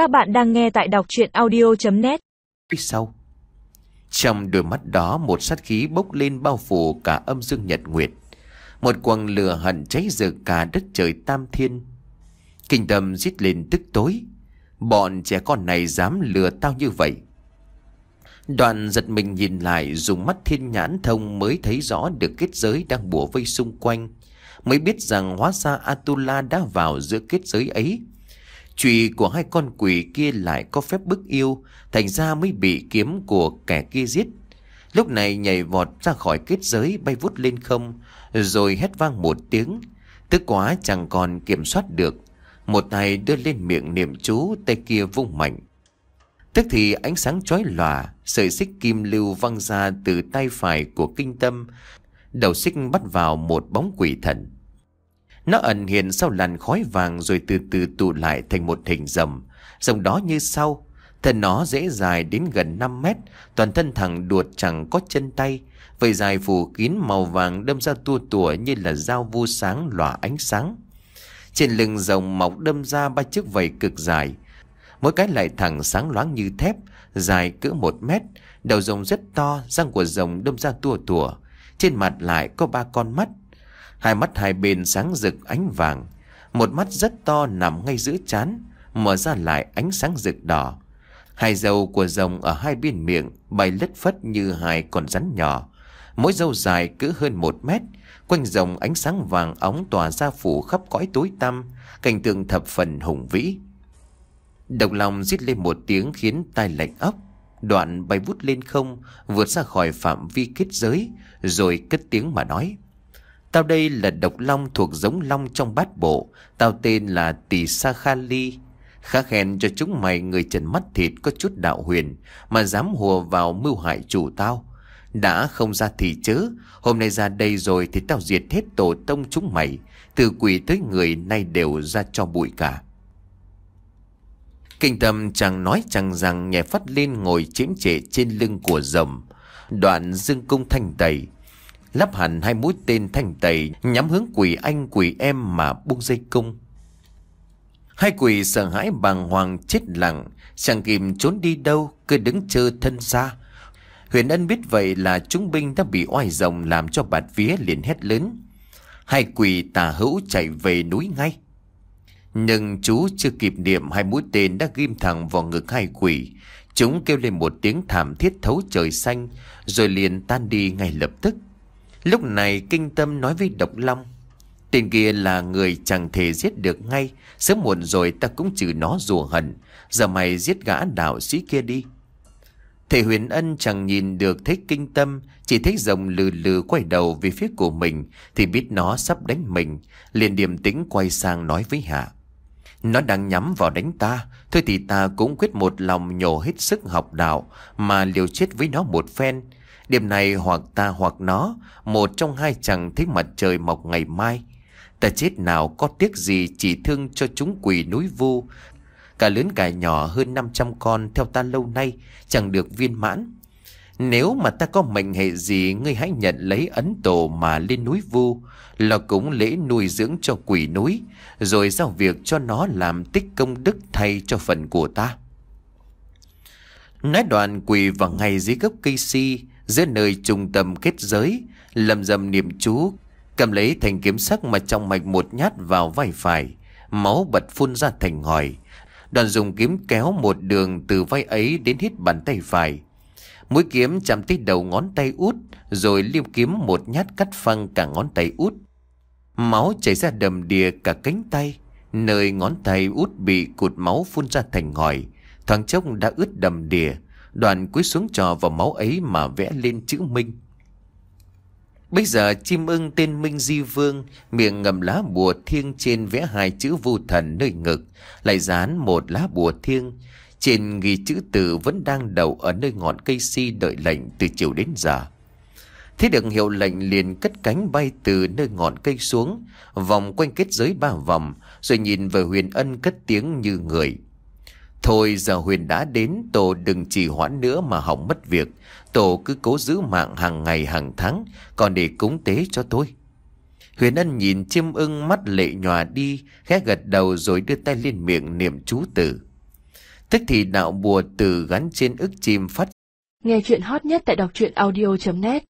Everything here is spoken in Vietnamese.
Các bạn đang nghe tại đọc chuyện audio.net Phía sau. Trong đôi mắt đó, một sát khí bốc lên bao phủ cả âm dương nhật nguyệt. Một quầng lửa hận cháy rực cả đất trời tam thiên. Kinh tâm giết lên tức tối. Bọn trẻ con này dám lừa tao như vậy. Đoàn giật mình nhìn lại, dùng mắt thiên nhãn thông mới thấy rõ được kết giới đang bủa vây xung quanh. Mới biết rằng hóa ra Atula đã vào giữa kết giới ấy. Chùy của hai con quỷ kia lại có phép bức yêu, thành ra mới bị kiếm của kẻ kia giết. Lúc này nhảy vọt ra khỏi kết giới bay vút lên không, rồi hét vang một tiếng. Tức quá chẳng còn kiểm soát được. Một tay đưa lên miệng niệm chú, tay kia vung mạnh. Tức thì ánh sáng chói lòa, sợi xích kim lưu văng ra từ tay phải của kinh tâm, đầu xích bắt vào một bóng quỷ thần. Nó ẩn hiện sau làn khói vàng rồi từ từ tụ lại thành một hình rồng, rồng đó như sau. Thân nó dễ dài đến gần 5 mét, toàn thân thẳng đuột chẳng có chân tay, vầy dài phủ kín màu vàng đâm ra tua tủa như là dao vu sáng lòa ánh sáng. Trên lưng rồng mọc đâm ra ba chiếc vầy cực dài, Mỗi cái lại thẳng sáng loáng như thép Dài cỡ một mét. Đầu rồng rất to Răng của rồng đâm ra tua tủa. Trên mặt lại có ba con mắt. Hai mắt hai bên sáng rực ánh vàng. Một mắt rất to nằm ngay giữa chán Mở ra lại ánh sáng rực đỏ. Hai dâu của rồng ở hai bên miệng Bay lất phất như hai con rắn nhỏ. Mỗi dâu dài cứ hơn một mét, Quanh rồng ánh sáng vàng óng tỏa ra phủ khắp cõi tối tăm, Cảnh tượng thập phần hùng vĩ. Độc lòng rít lên một tiếng khiến tai lạnh ấp Đoạn bay vút lên không, Vượt ra khỏi phạm vi kết giới, Rồi cất tiếng mà nói. Tao đây là độc long thuộc giống long trong bát bộ. Tao tên là tỳ Sa kha ly. Khá khen cho chúng mày người trần mắt thịt có chút đạo huyền, Mà dám hùa vào mưu hại chủ tao. Đã không ra thì chớ, Hôm nay ra đây rồi thì tao diệt hết tổ tông chúng mày. Từ quỷ tới người nay đều ra cho bụi cả. Kinh tâm chẳng nói chẳng rằng nhẹ phát lên ngồi chiếm trệ trên lưng của rồng. Đoạn dương cung thanh tẩy. Lắp hẳn hai mũi tên thanh tẩy nhắm hướng quỷ anh quỷ em mà buông dây cung. Hai quỷ sợ hãi bàng hoàng chết lặng, chẳng kịp trốn đi đâu, cứ đứng chờ thân xa. Huyền Ân biết vậy là chúng binh đã bị oai rồng làm cho bạt vía liền hét lớn. Hai quỷ tà hữu chạy về núi ngay. Nhưng chú chưa kịp niệm hai mũi tên đã ghim thẳng vào ngực hai quỷ. Chúng kêu lên một tiếng thảm thiết thấu trời xanh, rồi liền tan đi ngay lập tức. Lúc này kinh tâm nói với Độc Long. Tên kia là người chẳng thể giết được ngay, sớm muộn rồi ta cũng trừ nó rùa hận. Giờ mày giết gã đạo sĩ kia đi. Thầy huyền ân chẳng nhìn được thấy kinh tâm, chỉ thấy rồng lừ lừ quay đầu về phía của mình, thì biết nó sắp đánh mình, liền điềm tĩnh quay sang nói với Hạ. Nó đang nhắm vào đánh ta Thôi thì ta cũng quyết một lòng nhổ hết sức học đạo Mà liều chết với nó một phen Đêm này hoặc ta hoặc nó, Một trong hai chẳng thấy mặt trời mọc ngày mai. Ta chết nào có tiếc gì chỉ thương cho chúng quỷ núi vu. Cả lớn cả nhỏ hơn 500 con theo ta lâu nay, Chẳng được viên mãn. Nếu mà ta có mệnh hệ gì, Ngươi hãy nhận lấy ấn tổ mà lên núi vu. Là cũng lễ nuôi dưỡng cho quỷ núi, Rồi giao việc cho nó làm tích công đức thay cho phần của ta. Nói đoạn quỷ vào ngày dưới gốc cây si Giữa nơi trung tâm kết giới, Lầm dầm niệm chú, Cầm lấy thành kiếm sắc mà trong mạch một nhát vào vai phải, Máu bật phun ra thành ngòi. Đoàn dùng kiếm kéo một đường từ vai ấy đến hết bàn tay phải. Mũi kiếm chạm tới đầu ngón tay út, Rồi liêu kiếm một nhát cắt phăng cả ngón tay út. Máu chảy ra đầm đìa cả cánh tay, Nơi ngón tay út bị cụt máu phun ra thành ngòi. Thoáng chốc đã ướt đầm đìa Đoàn cúi xuống trò vào máu ấy mà vẽ lên chữ Minh Bây giờ chim ưng tên Minh Di Vương Miệng ngầm lá bùa thiêng trên vẽ hai chữ vô thần nơi ngực Lại dán một lá bùa thiêng trên ghi chữ tử vẫn đang đậu ở nơi ngọn cây si đợi lệnh từ chiều đến giờ. Thế được hiệu lệnh liền cất cánh bay từ nơi ngọn cây xuống, vòng quanh kết giới ba vòng, rồi nhìn về huyền ân cất tiếng như người. Thôi giờ huyền đã đến, tổ đừng trì hoãn nữa mà hỏng mất việc. Tổ cứ cố giữ mạng hàng ngày hàng tháng, còn để cúng tế cho tôi. Huyền ân nhìn chim ưng mắt lệ nhòa đi, khẽ gật đầu rồi đưa tay lên miệng niệm chú tử. Tức thì đạo bùa từ gắn trên ức chim phát Nghe chuyện hot nhất tại đọc truyện audio.net